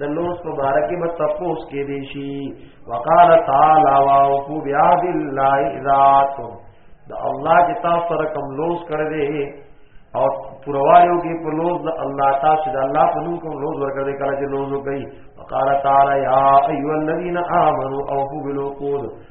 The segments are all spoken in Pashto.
د لوس په باره کې به تپوس کې دی شي وقال تعالی واوفو بیاد الله ذاتم د الله چې تاسو سره کوم لوس کړی دی او پروالیو کې په لوز د الله تاسو د الله په نوم کوم لوز ورکړي کله چې لوز کوي وقال تعالی یا ایو الذین آمنو اوفو بالعقود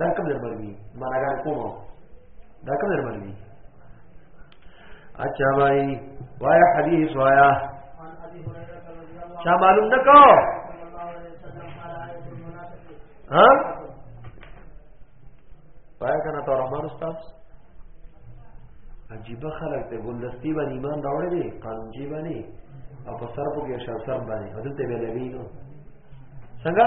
دا کوم درمل دي ماراګان کومو دا کوم درمل دي اچھا بھائی وایا حدیث وایا چا معلوم نکو ها پای کنه تو رحمان استاد عجیب خلک ته ګلدستی باندې ایمان راوړی دی قانون جی باندې او په سر په کې شر سر باندې بدلته ویلې وی نو څنګه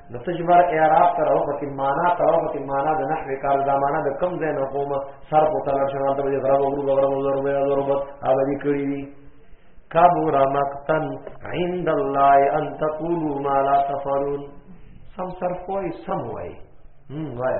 نو تجبر اعراب تر او په معنا تر او په معنا د نحوی کار د معنا د کم ځای نه کومه سر په تل شنه د وجه غرب غرب غرب غرب غرب هغه دې کړی دي کبر مقتن عند الله ان تقولوا ما لا تفعلون سم صرف وای سم وای هم وای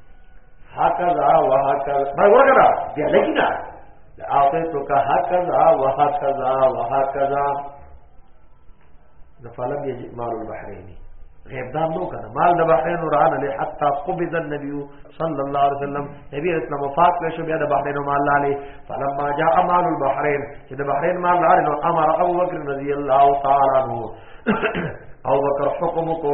هکذا وهکذا ما ورګرا بیا لګینا اته تو کا هکذا وهکذا وهکذا نفلم یجئ مال البحرین غیب دا نو کنه مال د بحرین وران له حتا قبض النبي صلى الله عليه وسلم نبی رسول الله وفات کړ شو بیا د بحرین مال لاله فلما جاء مال البحرین چې د بحرین مال لاله نو امر ابو بکر رضی الله تعالی عنہ او بکر حکم کو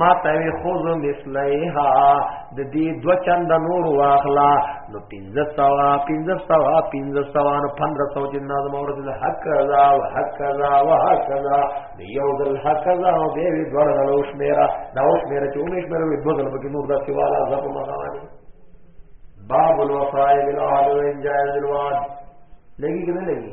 ما ته خوز مثلیها د دې دو چند نور واخلا نو 15 سوا 15 سوا 15 سوا نو 1500 چې نظم اور د حق لا او حق لا او حق لا د یو د حق لا او به وی دوړ د اوس میرا دا اوس میرا چې اوس میرا وی دوړ په کې نور د سواله زپ مغانی باب الوفاء بالعهد وان جائز الوعد لګي کنه لګي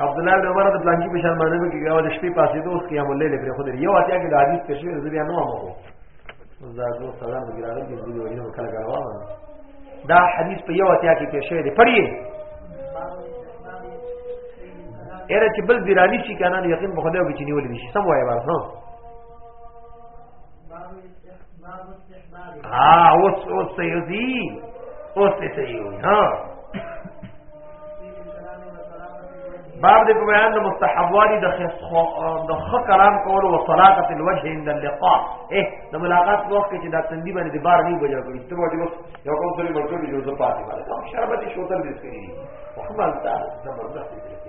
عبد الله بن عمر د بلانکی په شان باندې کې غوا د شپې پاسې دوه قیام الليل پر خو یو اتیا کې د حدیث کې شوی زبیا نو مو دا زو سلام د ګرانو کې زو یو کله غوا دا حدیث په یو اتیا کې پیښ شوی دی پړی اره چې بل بیرانی شي کنه یقین په خدای به چنی ولې شي سم وایي ورته ها اوس اوس ته یو دی اوس ته یو ها باب دې په بیان د مستحبوالي د د خ کلام کول او صلاقت الوجه عند اللقاء اے د ملاقات وخت کې دا تندې باندې د بار نه بجا کوي ته وځي بس یو کوم څه ملګری جو زه پاتې باندې شربت شوتل دې سکري وخمل تا زبردست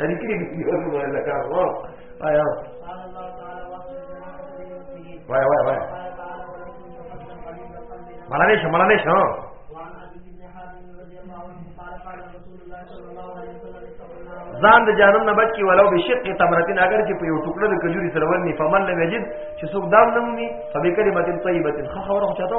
اړي کې دې یو نو ولا کا وو آیا وای وای وای ملانه شه ملانه شه ځان د جهنم نه بچي ولو بشق تمرتين اگر چې په یو ټوکړه د کجوري سره ورني فمن لم يجد چې څوک دام نه مومي فبکلمه طيبه خو خبره چاته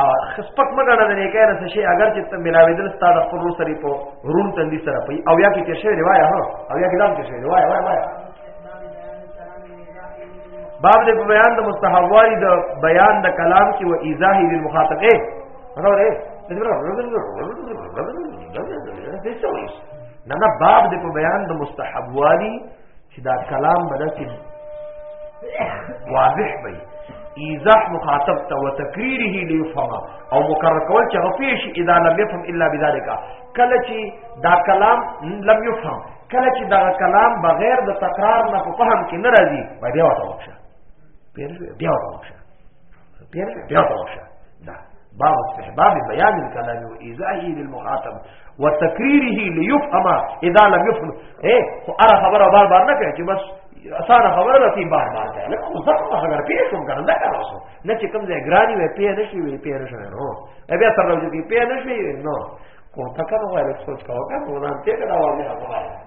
او خپک مګړه د نیکه نه څه شي اگر چې ته ملاوي دل ستاره خپل ور سره په رون تندي سره پي او یا کې کې شی روایت هو او یا کې دام کې شی روایت وای وای باب دې بیان د مستحوای د بیان د کلام کې و ایزاهی للمخاطب اے ورو اے نه نه باب دې په بیان د مستحب والی چې دا کلام به داسې واضح وي ایزاح مخاطب ته وتکریره لیفهم او مکرر کول چې غفی شي اذا لم يفهم الا بذلك کله چې دا کلام لم يفهم کله چې دا کلام بغیر د تکرار نه په فهم کې نه راځي بیا وته وښه بیا وته وښه بیا بیا وشه دا باب استحباب بیان الكلام و ایزائی للمخاطب و تکریره لیفهم اذا لم یفهم اے خو ارا خبر بار بار نه کوي چې بس اسانه خبره ده چې بار بار ده لکه اوس دغه خبره پیښ کوم کنه دا کار اوسو نه چې کوم ځای ګرانی وي پیښ نشي وي پیښ نشي نو بیا سره راځي چې پیښ نشي نو کوته کنه وایي څه څه کوه کنه ورته کنه وایي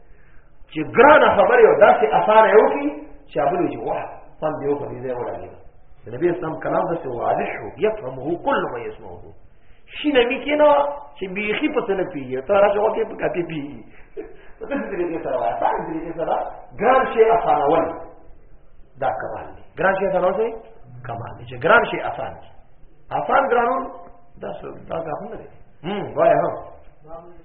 چې ګرانه خبره او داسې اسانه یو کی چې ابل چې واه فن دیو په دې ځای ولاګي نبی اسلام کلام داسې واضح شو يفهمه كل ما يسمعه شي نه می کینو چې بیخي په څه نه پیږي ته راځه وکي په کاپی پیږي په دې طریقې سره وایي په دې طریقې سره ګران شي اسانه ول دا کمال دی ګران شي اسانه ول کمال دی چې ګران شي اسانه آسان ګرانون دا څه دا څه هم نه دی هم وای هم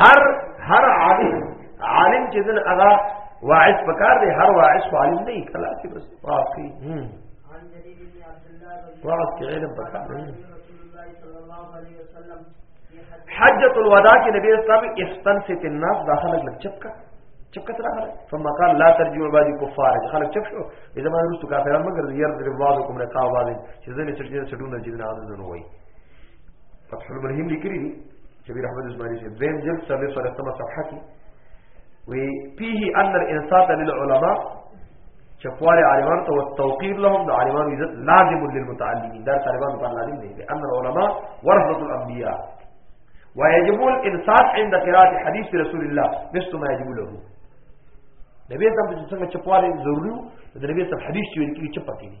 هر هر عالم عالم چې دن ادا واعظ پکار دی هر واعظ خو عالم نه کلا چې بس واقعي واعظ کې علم پکار دی حجۃ الوداع کې نبی اسلام احسن سے الناس داخله لګ چپکا چپکا تر هغه ثم قال لا ترجو بعد کفار خلک چپ شو اذا ما رسو کافرانو مگر ير در بعضكم رقاب بعض چې زنه چټي چټونه چې نه عادت نه وای فتح البرهیم لیکلی دی شبیر احمد عثماني شه دویم جلد څلور سره سم صفحه کې وی فيه ان الانصات للعلماء چپوال عالمان ته توقیر لهم د عالمان عزت لازم للمتعلمین دا طالبان پر لازم دی ان العلماء ورثه الانبیاء ويجب الانصات عند قراءه حديث رسول الله مثل ما يجب له نبی تم چې څنګه چپواله ضروري د نبی تم حدیث چې ویل کیږي چپه کیږي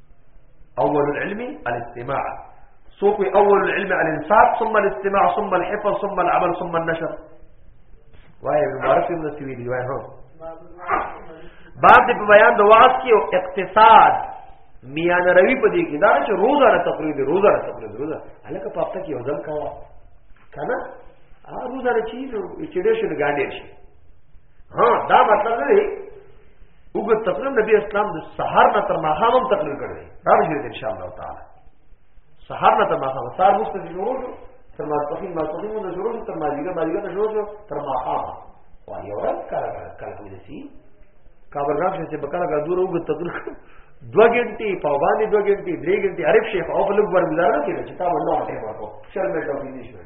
اول العلم الاستماع سوق اول العلم الانصات ثم الاستماع ثم الحفظ ثم العمل ثم النشر وای مبارک ابن سویدی وای هو باب دې په بیان د واس کې اقتصاد میان روي په دې کې دا چې روزانه تقریر دی روزانه تقریر روزه الکه په هفته کې وزن کاوه کنه ا روزانه چی چې دې شنو ګاډې شي ها دا مطلب دی وګ تقریر نبی اسلام د سحر نه تر ماخام تقریر کړی دا به ان شاء الله تعالی سحر نه تر ماخام سحر مست دي شروع شو تر ما پخین ما پخین مون شروع شو تر ما دیګه ما دیګه شروع شو تر ماخام وا یو ورځ کار کار کار کوي سي کابل راځي چې بکره غا دور وګ تقریر دو غنټې په باندې دو غنټې درې غنټې عارف شیخ او بل ور ملاره کې چې تا والله ټیم ورکو شرمټ او دې شوی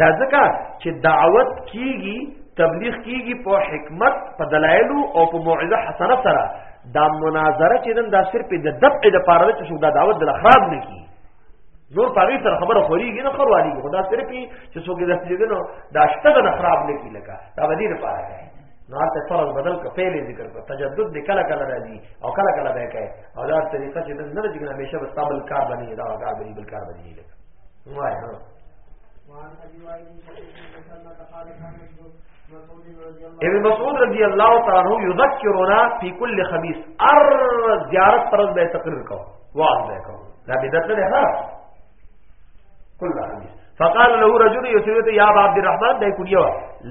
دا ځکه چې دعوت کیږي تبلیغ کیږي په حکمت په دلایل او په موعظه حسنه سره دا مناظره چې نن دا صرف د دفع د پاره چې څوک دا دعوت د خراب نه کی نور پاره سره خبره خوريږي نه خروالي خدا صرف چې څوک د سجدنو دا شته د خراب نه کی لکه دا بدی نه پاره دی نو هلته فرض بدل که فعل ذکر کو تجدد دی کله کله راځي او کله کله به کوي او دا طریقه چې نن نه ذکر همیشه بس تابل کار باندې دا کار باندې بل کار باندې ابن مسعود رضی اللہ تعالیٰ عنہ یذکرنا فی کل خمیس ار زیارت پر به تقریر کو واعظ به کو دا بدعت نه ها کل خمیس فقال له رجل یسویت یا ابا عبد الرحمن دای کلیو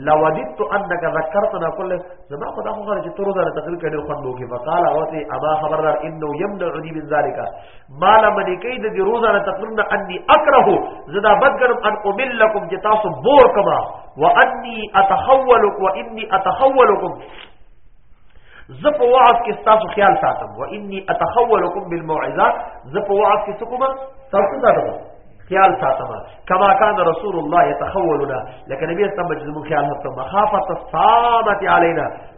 لوددت انك ذكرتنا كل زما خدا خو غره چې تر دا تقریر کړي خو نو کې فقال او ته ابا خبردار انه يمنعني من ذلك مال منی کوي د دې روزانه تقریبا انی اکره زدا بدګرم ان املکم چې تاسو بور کما وانی اتخولک وانی اتخولکم زه په وعظ کې تاسو خیال ساتم وانی اتخولکم بالموعظه زه په وعظ کې څوک ما تاسو ساتم خیال ساتم کما کان رسول الله يتخولنا لکه نبی اسلام مجزم خیال ساتم مخافت الصامت علينا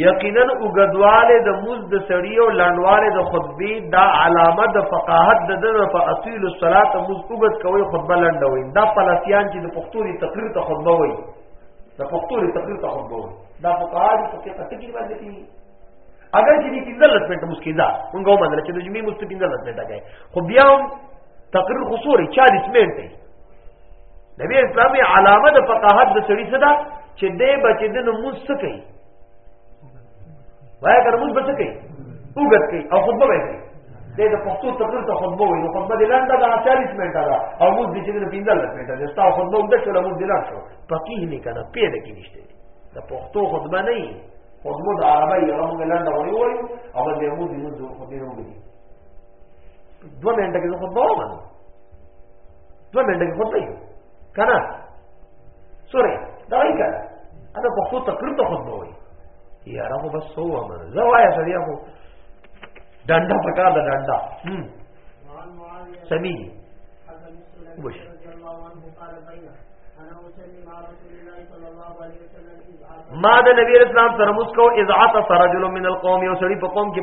یقینا وګدواله د موز د سړی او لنډواله د خطبه دا علامه د فقاهت د دغه په اصیل الصلات موز وګد کوي خطبه لنډوي دا پلاسیان چې د پښتو لري تقریر ته خطبه وایي د پښتو لري تقریر ته خطبه وایي دا فقاهت په کې قصې کې باندې دي اگر چې دې 15 منټه مسکیدا مونږه مندل چې د جمعې مستې 15 منټه کوي خو بیا هم تقریر خصوري 40 منټ دی نبی اسلامي علامه د فقاهت د سړي صدا چې دې بچې د نموز څه کوي وای کر موږ بچ کوي وګت کوي او خطبه وایي دې د پښتو تقریر ته خطبه وایي نو خطبه دلاندا دا 40 منټه دا او موږ دې چې نه 15 منټه دا تاسو خطبه وګت شو موږ دلان شو فقيه نه کنه پیډ کې نشته دا پښتو خطبه نه وي خطبه د عربی یو موږ لاندې وایي او دې موږ دې موږ خطبه وګت دوه منټه کې خطبه ومنه دوه منټه کې خطبه یو کنه سورې دا وایي کنه انا په خو تقریر ته خطبه وایي یاره خو بس سو ومنه زه وایا سړی خو ډنډا پکا دا ډنډا هم سمي وش ما د نبی اسلام سره مسکو اذاعت سره رجل من القوم یو سړی په قوم کې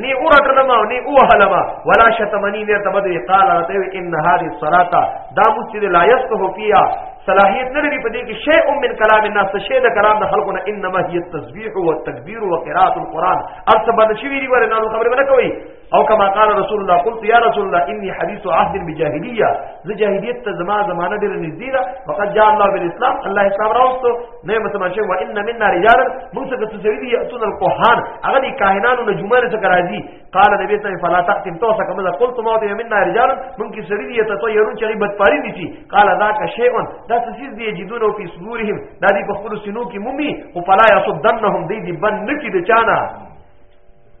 نی اورټلم او نی اوهلم ولا شتمنی نیر تبدی قال رته ان هذه الصلاه دا مسجد لا يصلح فيها صلاحیت نه لري په دې کې شی ام من کلام الناس شی د کلام د خلقونه انما هي التسبيح والتكبير وقراءه القران ارته باندې شی ویری ورنه نو خبره نه کوي او کما قال رسول الله قلت يا رسول الله اني حديث عهد بجاهليه ز جاهلیت ته زما زمانہ ډېر نږدې ده وقد جاء الله بالاسلام الله اسلام راوستو نه مسلمان شي وان منا رجال موږ څخه څه سړي دي اتون القهان هغه دي کاهنانو نه جمعه نه څخه راځي قال نبی ته فلا تقتم تو څخه مزه قلت ما ته منا رجال موږ کې سړي دي ته تو يرون چې بد پاري دي شي قال ذاك شيء دا څه چیز دي جدون او په صدورهم دا دي په خپل سينو کې مومي او فلا يصدنهم دي دي بند کې د چانه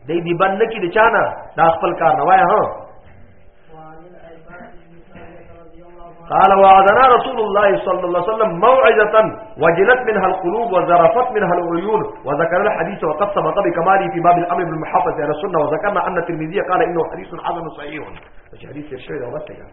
دی دی بند کی د چانه دا خپل کار نه وای ها قال وعدنا رسول الله صلى الله عليه وسلم موعظه وجلت منها القلوب وزرفت منها العيون وذكر الحديث وقد سبق بكماله في باب الامر بالمحافظه على السنه وذكرنا ان الترمذي قال انه حديث حسن صحيح حديث الشيء ده بس يعني